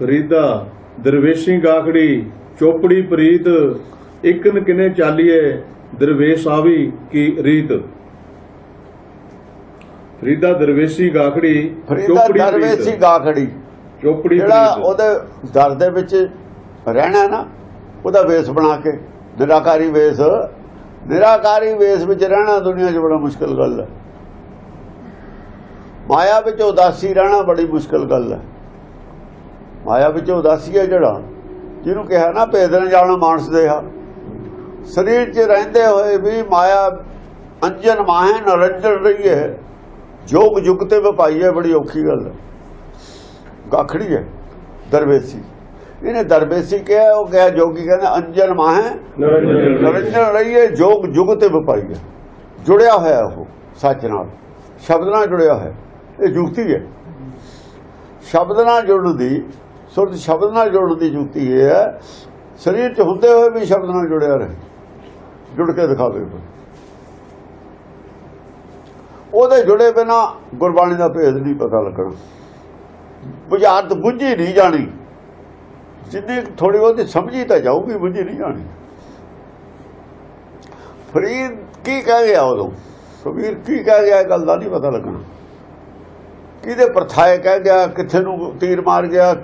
ਫਰੀਦਾ ਦਰਵੇਸ਼ੀ ਗਾਖੜੀ ਚੋਪੜੀ ਪ੍ਰੀਤ ਇਕਨ ਕਿਨੇ ਚਾਲੀਏ ਦਰਵੇਸ਼ ਆਵੀ ਕੀ ਰੀਤ। ਫਰੀਦਾ ਦਰਵੇਸ਼ੀ ਗਾਖੜੀ ਚੋਪੜੀ ਦਰਵੇਸ਼ੀ ਗਾਖੜੀ। ਚੋਪੜੀ ਜਿਹੜਾ ਉਹਦੇ ਦਰ ਦੇ ਵਿੱਚ ਰਹਿਣਾ ਨਾ ਉਹਦਾ ਵੇਸ ਬਣਾ ਕੇ ਨਿਰਾਕਾਰੀ ਵੇਸ ਨਿਰਾਕਾਰੀ ਵੇਸ ਵਿੱਚ ਰਹਿਣਾ ਦੁਨੀਆ 'ਚ ਬੜਾ ਮੁਸ਼ਕਲ ਗੱਲ ਹੈ। ਮਾਇਆ ਵਿੱਚ ਉਦਾਸੀ ਰਹਿਣਾ ਬੜੀ ਮੁਸ਼ਕਲ ਗੱਲ ਹੈ। ਮਾਇਆ ਵਿੱਚ ਉਦਾਸੀ ਹੈ ਜਿਹੜਾ ਜਿਹਨੂੰ ਕਿਹਾ ਨਾ ਭੇਦ ਨਾ ਜਾਣਾ ਮਾਨਸ ਦੇਹਾ ਸਰੀਰ 'ਚ ਰਹਿੰਦੇ ਹੋਏ ਵੀ ਮਾਇਆ ਅੰਜਨ ਮਾਹੇ ਨਰੰਜਨ ਰਹੀ ਹੈ। ਜੋਗ ਜੁਗ ਤੇ ਵਪਾਈ ਹੈ ਬੜੀ ਔਖੀ ਗੱਲ ਹੈ। ਗਾਖੜੀ ਹੈ ਦਰਵੇਸੀ। ਇਹਨੇ ਦਰਵੇਸੀ ਕਿਹਾ ਉਹ ਕਿਹਾ ਜੋਗੀ ਕਹਿੰਦਾ ਅੰਜਨ ਮਾਹੇ ਨਰਿੰਦਰ ਨਰਿੰਦਰ ਰਹੀਏ ਜੋਗ ਜੁਗ ਤੇ ਵਪਾਈ ਹੈ। ਜੁੜਿਆ ਹੋਇਆ ਉਹ ਸੱਚ ਨਾਲ। ਸ਼ਬਦ ਨਾਲ ਜੁੜਿਆ ਹੋਇਆ। ਇਹ ਜੁਗਤੀ ਹੈ। ਸ਼ਬਦ ਨਾਲ ਜੁੜਨ ਦੀ ਸੁਰਤ ਸ਼ਬਦ ਨਾਲ ਜੁੜਨ ਦੀ ਜੁਗਤੀ ਇਹ ਹੈ। ਸਰੀਰ 'ਚ ਹੁੰਦੇ ਹੋਏ ਵੀ ਸ਼ਬਦ ਨਾਲ ਜੁੜਿਆ ਰਹੇ। ਜੁੜ ਕੇ ਦਿਖਾਵੇ ਉਹਦੇ ਜੁੜੇ ਬਿਨਾ ਗੁਰਬਾਣੀ ਦਾ ਭੇਦ ਨਹੀਂ ਪਤਾ ਲੱਗਣਾ। ਬੁਝਾਰਤ ਬੁੱਝੀ ਨਹੀਂ ਜਾਣੀ। ਜਿੰਨੀ ਥੋੜੀ ਬਹੁਤੀ ਸਮਝੀ ਤਾਂ ਜਾਊਗੀ, ਬੁੱਝੀ ਨਹੀਂ ਜਾਣੀ। ਫਰੀਦ ਕੀ ਕਹਿ ਗਿਆ ਉਦੋਂ? ਕਬੀਰ ਕੀ ਕਹਿ ਗਿਆ, ਇਹ ਗੱਲ ਦਾ ਨਹੀਂ ਪਤਾ ਲੱਗਣਾ। ਕਿਹਦੇ ਪਰਥਾਏ ਕਹਿ ਗਿਆ, ਕਿੱਥੇ ਨੂੰ ਤੀਰ ਮਾਰ ਗਿਆ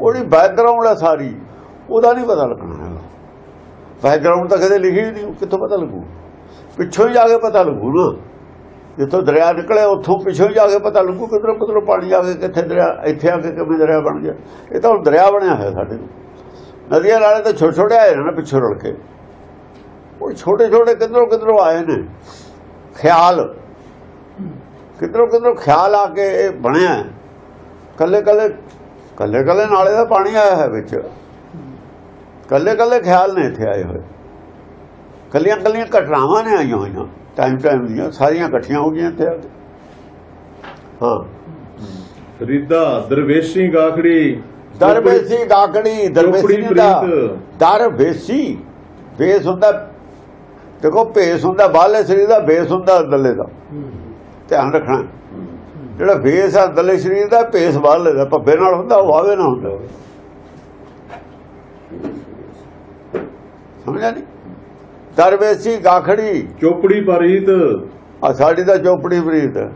ਉਹਦੀ ਬੈਕਗ੍ਰਾਉਂਡ ਹੈ ਸਾਰੀ। ਉਹਦਾ ਨਹੀਂ ਪਤਾ ਲੱਗਣਾ ਹੈਗਾ। ਬੈਕਗ੍ਰਾਉਂਡ ਤਾਂ ਕਦੇ ਲਿਖੀ ਨਹੀਂ ਕਿੱਥੋਂ ਪਤਾ ਲੱਗੂ? ਪਿੱਛੋਂ ਹੀ ਜਾ ਕੇ ਪਤਾ ਲੱਗੂ ਨਾ। ਜਿੱਥੋਂ ਦਰਿਆ ਨਿਕਲਿਆ, ਉੱਥੋਂ ਪਿੱਛੋਂ ਹੀ ਜਾ ਕੇ ਪਤਾ ਲੱਗੂ ਕਿਧਰੋਂ ਕਿਧਰੋਂ ਪਾਣੀ ਆ ਕੇ ਕਿੱਥੇ ਦਰਿਆ, ਇੱਥੇ ਆ ਕੇ ਕਿਵੇਂ ਦਰਿਆ ਬਣ ਗਿਆ। ਇਹ ਤਾਂ ਹੁਣ ਦਰਿਆ ਬਣਿਆ ਹੋਇਆ ਸਾਡੇ ਨੂੰ ਨਦੀਆਂ ਨਾਲੇ ਤਾਂ ਛੋਟੇ ਛੋਟੇ ਆਏ ਨੇ ਪਿੱਛੋਂ ਰਲ ਕੇ। ਉਹ ਛੋਟੇ ਛੋਟੇ ਕਿਧਰੋਂ ਕਿਧਰੋਂ ਆਏ ਨੇ। ਖਿਆਲ। ਕਿਧਰੋਂ ਕਿਧਰੋਂ ਖਿਆਲ ਆ ਕੇ ਇਹ ਬਣਿਆ। ਕੱਲੇ ਕੱਲੇ ਕੱਲੇ ਕੱਲੇ ਨਾਲੇ ਦਾ ਪਾਣੀ ਆਇਆ ਹੈ ਵਿੱਚ। ਕੱਲੇ ਕੱਲੇ ਖਿਆਲ ਨੇ ਇੱਥੇ ਆਏ ਹੋਏ। ਕੱਲੀਆਂ ਕੱਲੀਆਂ ਘਟਨਾਵਾਂ ਨੇ ਆਈਆਂ ਹੋਈਆਂ ਟਾਈਮ ਟਾਈਮ ਦੀਆਂ ਸਾਰੀਆਂ ਇਕੱਠੀਆਂ ਹੋ ਗਈਆਂ ਕੇ ਹਾਂ। ਫਰੀਦਾ ਦਰਵੇਸ਼ੀ ਗਾਖੜੀ ਦਰਵੇਸੀ ਗਾਗੜੀ ਦਰਵੇਸੀ ਦਾ। ਦਰਵੇਸੀ। ਬੇਸ ਹੁੰਦਾ ਦੇਖੋ ਭੇਸ ਹੁੰਦਾ ਬਾਹਲੇ ਸਰੀਰ ਦਾ ਬੇਸ ਹੁੰਦਾ ਅੰਦਰਲੇ ਦਾ। ਧਿਆਨ ਰੱਖਣਾ। ਜਿਹੜਾ ਬੇਸ ਆ ਅੰਦਰਲੇ ਸਰੀਰ ਦਾ ਭੇਸ ਬਾਹਲੇ ਦਾ ਭੱਬੇ ਨਾਲ ਹੁੰਦਾ ਉਹ ਆਵੇ ਨਾ ਹੁੰਦਾ। ਸਮਝਿਆ ਨਹੀਂ ਦਰਵੇਸੀ ਗਾਖੜੀ ਚੋਪੜੀ ਪ੍ਰੀਤ। ਆ ਸਾਡੀ ਦਾ ਚੋਪੜੀ ਪ੍ਰੀਤ।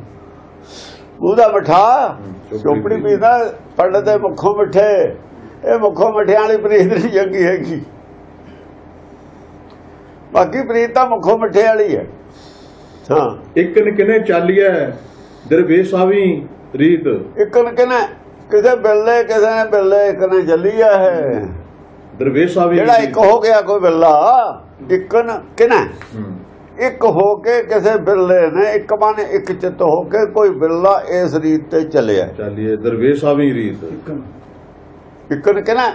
ਉਹਦਾ ਮਿਠਾ ਚੋਪੜੀ ਪੀਦਾ ਪੜ੍ਹਨ ਦੇ ਮੁੱਖੋਂ ਮਿੱਠੇ। ਇਹ ਮੁੱਖੋਂ ਮਿੱਠਿਆਂ ਵਾਲੀ ਪ੍ਰੀਤ ਨਹੀਂ ਚੰਗੀ ਹੈਗੀ। ਬਾਕੀ ਪ੍ਰੀਤ ਤਾਂ ਮੁੱਖੋਂ ਮਿੱਠੇ ਵਾਲੀ ਹੈ। ਹਾਂ। ਇਕਨ ਕਿਨੇ ਚਾਲੀਏ ਦਰਵੇਸ਼ ਆਵੀ ਰੀਤ। ਇੱਕਨ ਕਿਨੇ ਕਿਸੇ ਬਿੱਲੇ ਕਿਸੇ ਨੇ ਬਿੱਲੇ ਇੱਕ ਨੇ ਜੱਲੀਆ ਹੈ ਦਰਵੇਸ਼ ਆਵੀ ਜਿਹੜਾ ਇੱਕ ਹੋ ਗਿਆ ਕੋਈ ਬਿੱਲਾ ਇੱਕਨ ਕਿਨੇ ਹੂੰ। ਇੱਕ ਹੋ ਕੇ ਕਿਸੇ ਬਿੱਲੇ ਨੇ ਇੱਕ ਮਾਨੇ ਇੱਕ ਚਿੱਤ ਹੋ ਕੇ ਕੋਈ ਬਿੱਲਾ ਇਸ ਰੀਤ ਤੇ ਚੱਲਿਆ। ਚਾਲੀਏ ਦਰਵੇਸ਼ ਆਵੀ ਰੀਤ। ਇੱਕਨ ਕਿਨਾ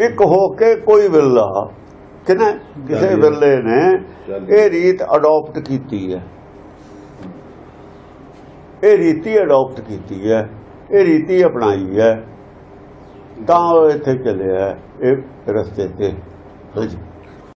ਇੱਕ ਹੋ ਕੇ ਕੋਈ ਬਿੱਲਾ ਕਿਨਾ ਕਿਸੇ। ਬਿੱਲੇ ਨੇ। ਇਹ ਰੀਤ ਅਡਾਪਟ ਕੀਤੀ ਹੈ। ਇਹ ਰੀਤੀ ਅਡਾਪਟ ਕੀਤੀ ਹੈ, ਇਹ ਰੀਤੀ ਅਪਣਾਈ ਹੈ। ਤਾਂ ਇੱਥੇ ਚੱਲਿਆ ਇਹ ਰਸਤੇ ਤੇ। ਹਾਂਜੀ।